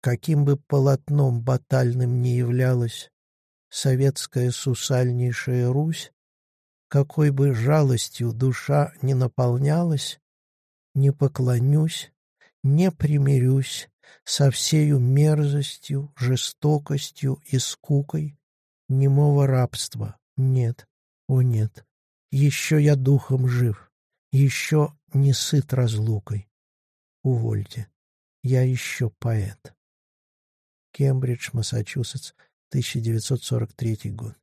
Каким бы полотном батальным ни являлась советская сусальнейшая Русь, какой бы жалостью душа не наполнялась, не поклонюсь, не примирюсь со всею мерзостью, жестокостью и скукой немого рабства. Нет, о нет, еще я духом жив, еще не сыт разлукой. Увольте, я еще поэт. Кембридж, Массачусетс, 1943 год.